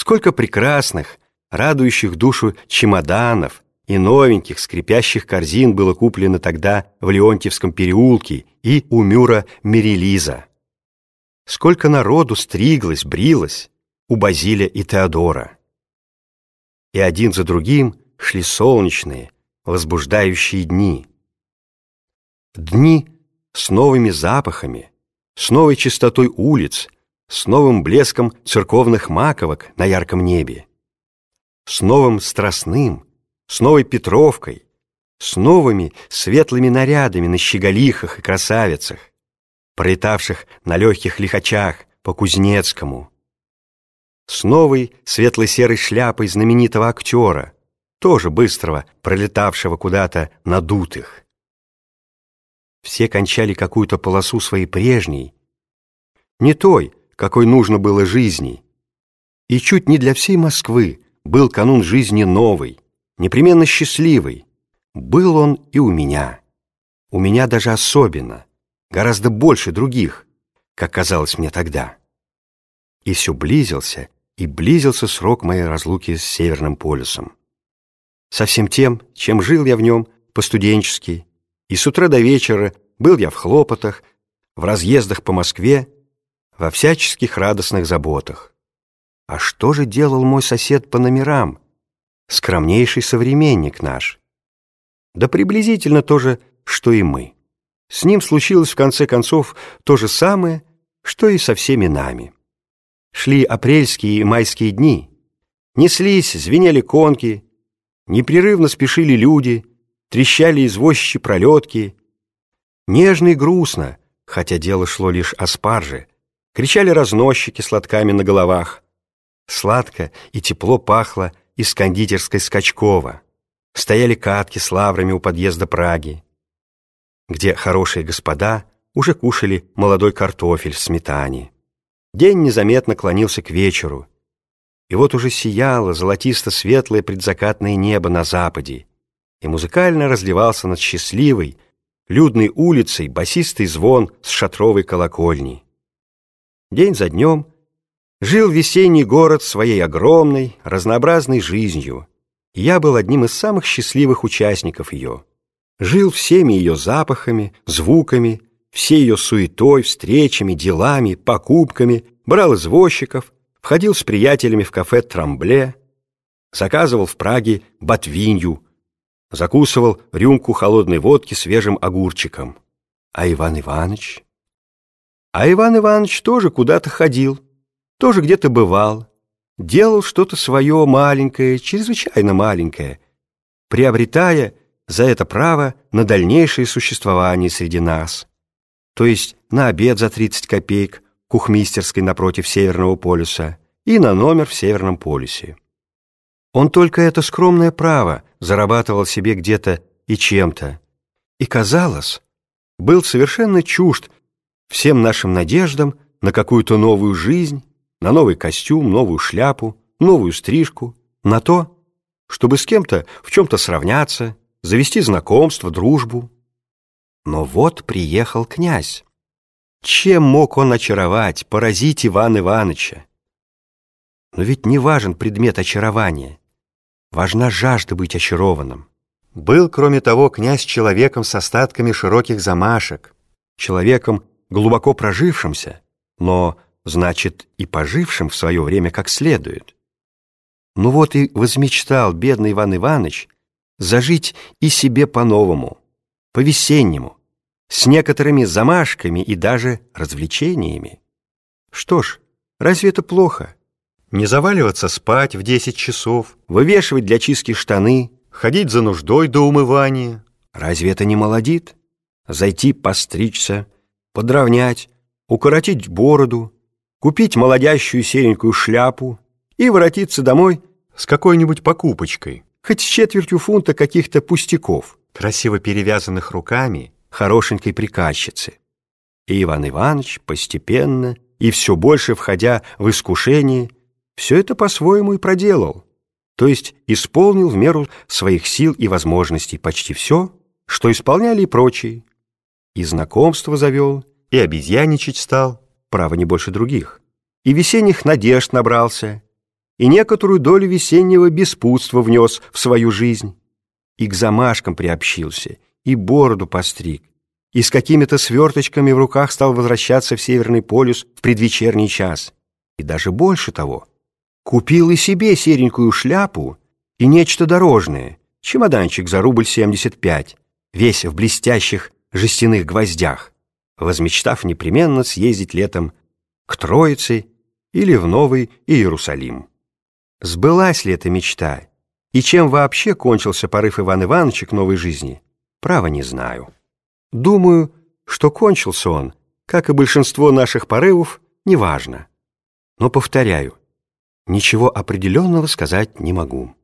Сколько прекрасных, радующих душу чемоданов и новеньких скрипящих корзин было куплено тогда в Леонтьевском переулке и у Мюра Мерилиза. Сколько народу стриглось, брилось у Базиля и Теодора. И один за другим шли солнечные, возбуждающие дни. Дни с новыми запахами, с новой чистотой улиц, с новым блеском церковных маковок на ярком небе, с новым страстным, с новой Петровкой, с новыми светлыми нарядами на щеголихах и красавицах, пролетавших на легких лихачах по Кузнецкому, с новой светло-серой шляпой знаменитого актера, тоже быстрого, пролетавшего куда-то надутых. Все кончали какую-то полосу своей прежней, не той, какой нужно было жизни. И чуть не для всей Москвы был канун жизни новый, непременно счастливый. Был он и у меня. У меня даже особенно, гораздо больше других, как казалось мне тогда. И все близился, и близился срок моей разлуки с Северным полюсом. Со всем тем, чем жил я в нем по-студенчески, и с утра до вечера был я в хлопотах, в разъездах по Москве, во всяческих радостных заботах. А что же делал мой сосед по номерам, скромнейший современник наш? Да приблизительно то же, что и мы. С ним случилось в конце концов то же самое, что и со всеми нами. Шли апрельские и майские дни. Неслись, звенели конки, непрерывно спешили люди, трещали извозчичьи пролетки. Нежно и грустно, хотя дело шло лишь о спарже, Кричали разносчики с лотками на головах. Сладко и тепло пахло из кондитерской Скачкова. Стояли катки с лаврами у подъезда Праги, где хорошие господа уже кушали молодой картофель в сметане. День незаметно клонился к вечеру, и вот уже сияло золотисто-светлое предзакатное небо на западе, и музыкально разливался над счастливой, людной улицей басистый звон с шатровой колокольни. День за днем жил весенний город своей огромной, разнообразной жизнью, я был одним из самых счастливых участников ее. Жил всеми ее запахами, звуками, всей ее суетой, встречами, делами, покупками, брал извозчиков, входил с приятелями в кафе «Трамбле», заказывал в Праге ботвинью, закусывал рюмку холодной водки свежим огурчиком. А Иван Иванович... А Иван Иванович тоже куда-то ходил, тоже где-то бывал, делал что-то свое маленькое, чрезвычайно маленькое, приобретая за это право на дальнейшее существование среди нас, то есть на обед за 30 копеек кухмистерской напротив Северного полюса и на номер в Северном полюсе. Он только это скромное право зарабатывал себе где-то и чем-то, и, казалось, был совершенно чужд всем нашим надеждам на какую-то новую жизнь, на новый костюм, новую шляпу, новую стрижку, на то, чтобы с кем-то в чем-то сравняться, завести знакомство, дружбу. Но вот приехал князь. Чем мог он очаровать, поразить Ивана Ивановича? Но ведь не важен предмет очарования. Важна жажда быть очарованным. Был, кроме того, князь человеком с остатками широких замашек, человеком глубоко прожившимся, но, значит, и пожившим в свое время как следует. Ну вот и возмечтал бедный Иван Иванович зажить и себе по-новому, по-весеннему, с некоторыми замашками и даже развлечениями. Что ж, разве это плохо? Не заваливаться спать в десять часов, вывешивать для чистки штаны, ходить за нуждой до умывания. Разве это не молодит? Зайти постричься, подровнять, укоротить бороду, купить молодящую серенькую шляпу и воротиться домой с какой-нибудь покупочкой, хоть с четвертью фунта каких-то пустяков, красиво перевязанных руками хорошенькой приказчицы. И Иван Иванович постепенно и все больше входя в искушение, все это по-своему и проделал, то есть исполнил в меру своих сил и возможностей почти все, что исполняли и прочие, и знакомство завел, и обезьяничать стал, право не больше других, и весенних надежд набрался, и некоторую долю весеннего беспутства внес в свою жизнь. И к замашкам приобщился, и бороду постриг, и с какими-то сверточками в руках стал возвращаться в Северный полюс в предвечерний час. И даже больше того, купил и себе серенькую шляпу и нечто дорожное, чемоданчик за рубль семьдесят пять, весь в блестящих жестяных гвоздях, возмечтав непременно съездить летом к Троице или в Новый Иерусалим. Сбылась ли эта мечта? И чем вообще кончился порыв Ивана Ивановича к новой жизни? Право не знаю. Думаю, что кончился он, как и большинство наших порывов, неважно. Но, повторяю, ничего определенного сказать не могу.